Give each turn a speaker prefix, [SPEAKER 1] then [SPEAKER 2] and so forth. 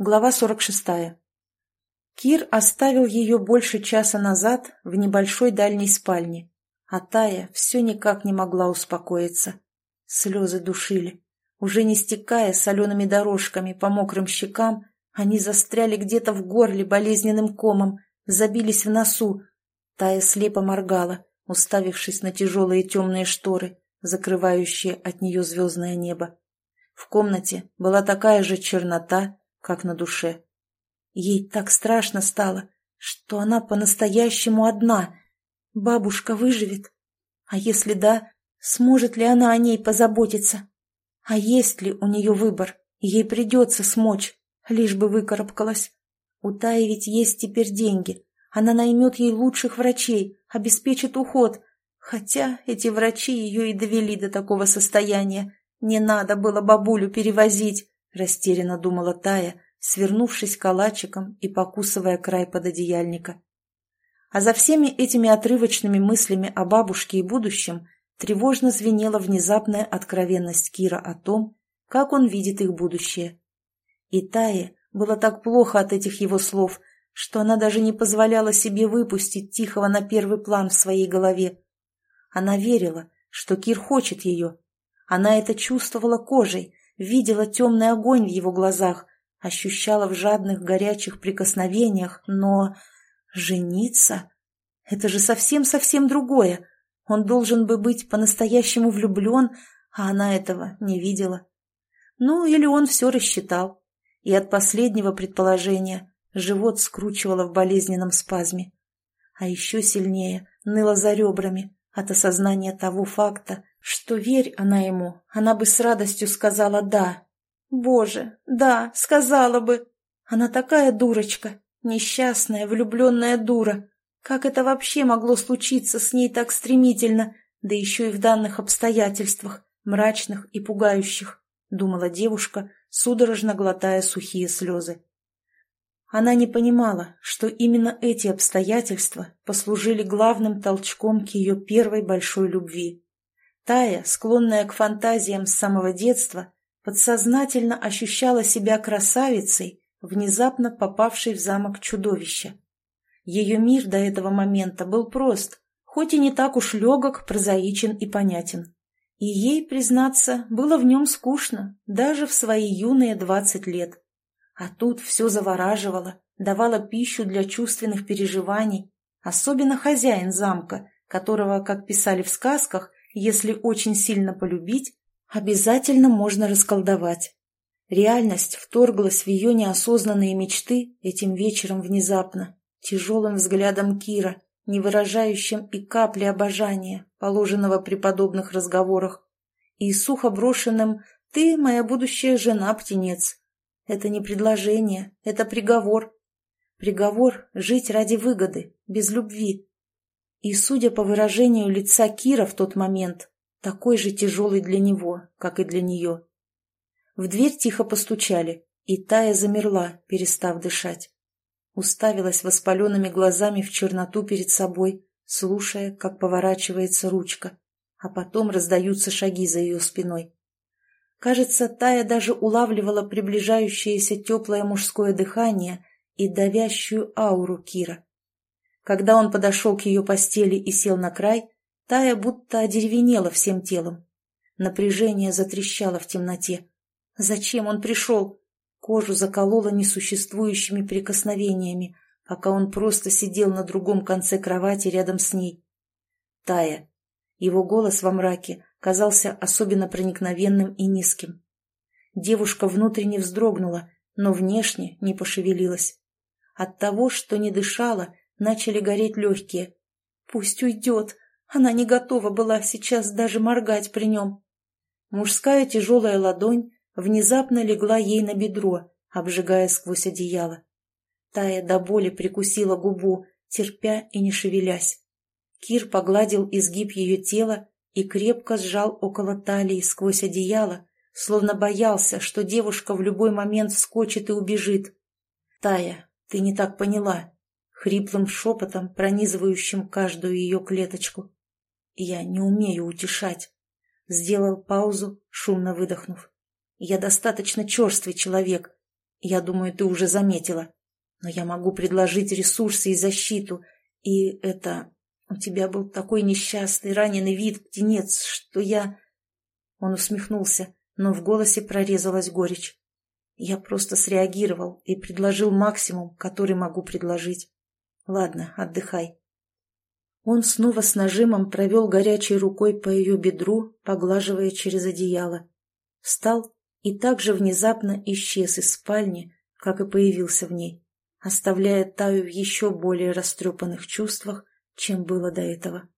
[SPEAKER 1] Глава 46. Кир оставил ее больше часа назад в небольшой дальней спальне, а Тая все никак не могла успокоиться. Слезы душили. Уже не стекая солеными дорожками по мокрым щекам, они застряли где-то в горле болезненным комом, забились в носу. Тая слепо моргала, уставившись на тяжелые темные шторы, закрывающие от нее звездное небо. В комнате была такая же чернота, как на душе. Ей так страшно стало, что она по-настоящему одна. Бабушка выживет? А если да, сможет ли она о ней позаботиться? А есть ли у нее выбор? Ей придется смочь, лишь бы выкарабкалась. У Таи ведь есть теперь деньги. Она наймет ей лучших врачей, обеспечит уход. Хотя эти врачи ее и довели до такого состояния. Не надо было бабулю перевозить. — растерянно думала Тая, свернувшись калачиком и покусывая край пододеяльника. А за всеми этими отрывочными мыслями о бабушке и будущем тревожно звенела внезапная откровенность Кира о том, как он видит их будущее. И Тае было так плохо от этих его слов, что она даже не позволяла себе выпустить Тихого на первый план в своей голове. Она верила, что Кир хочет ее. Она это чувствовала кожей, видела темный огонь в его глазах, ощущала в жадных горячих прикосновениях, но... Жениться? Это же совсем-совсем другое. Он должен бы быть по-настоящему влюблен, а она этого не видела. Ну, или он все рассчитал. И от последнего предположения живот скручивало в болезненном спазме. А еще сильнее ныло за ребрами от осознания того факта, что верь она ему, она бы с радостью сказала «да». Боже, да, сказала бы. Она такая дурочка, несчастная, влюбленная дура. Как это вообще могло случиться с ней так стремительно, да еще и в данных обстоятельствах, мрачных и пугающих, думала девушка, судорожно глотая сухие слезы. Она не понимала, что именно эти обстоятельства послужили главным толчком к ее первой большой любви. Тая, склонная к фантазиям с самого детства, подсознательно ощущала себя красавицей, внезапно попавшей в замок чудовища. Ее мир до этого момента был прост, хоть и не так уж легок, прозаичен и понятен. И ей, признаться, было в нем скучно, даже в свои юные двадцать лет. А тут все завораживало, давало пищу для чувственных переживаний, особенно хозяин замка, которого, как писали в сказках, если очень сильно полюбить, обязательно можно расколдовать. Реальность вторглась в ее неосознанные мечты этим вечером внезапно, тяжелым взглядом Кира, не выражающим и капли обожания, положенного при подобных разговорах, и сухо брошенным «ты моя будущая жена, птенец». Это не предложение, это приговор. Приговор жить ради выгоды, без любви, и, судя по выражению лица Кира в тот момент, такой же тяжелый для него, как и для нее. В дверь тихо постучали, и Тая замерла, перестав дышать. Уставилась воспаленными глазами в черноту перед собой, слушая, как поворачивается ручка, а потом раздаются шаги за ее спиной. Кажется, Тая даже улавливала приближающееся теплое мужское дыхание и давящую ауру Кира. Когда он подошел к ее постели и сел на край, Тая будто одеревенела всем телом. Напряжение затрещало в темноте. Зачем он пришел? Кожу заколола несуществующими прикосновениями, пока он просто сидел на другом конце кровати рядом с ней. Тая. Его голос во мраке казался особенно проникновенным и низким. Девушка внутренне вздрогнула, но внешне не пошевелилась. От того, что не дышала, начали гореть легкие. Пусть уйдет, она не готова была сейчас даже моргать при нем. Мужская тяжелая ладонь внезапно легла ей на бедро, обжигая сквозь одеяло. Тая до боли прикусила губу, терпя и не шевелясь. Кир погладил изгиб ее тела и крепко сжал около талии сквозь одеяло, словно боялся, что девушка в любой момент вскочит и убежит. «Тая, ты не так поняла хриплым шепотом, пронизывающим каждую ее клеточку. «Я не умею утешать», — сделал паузу, шумно выдохнув. «Я достаточно черствый человек. Я думаю, ты уже заметила. Но я могу предложить ресурсы и защиту. И это... У тебя был такой несчастный, раненый вид, птенец, что я...» Он усмехнулся, но в голосе прорезалась горечь. Я просто среагировал и предложил максимум, который могу предложить. Ладно, отдыхай. Он снова с нажимом провел горячей рукой по ее бедру, поглаживая через одеяло. Встал и также внезапно исчез из спальни, как и появился в ней, оставляя Таю в еще более растрепанных чувствах, чем было до этого.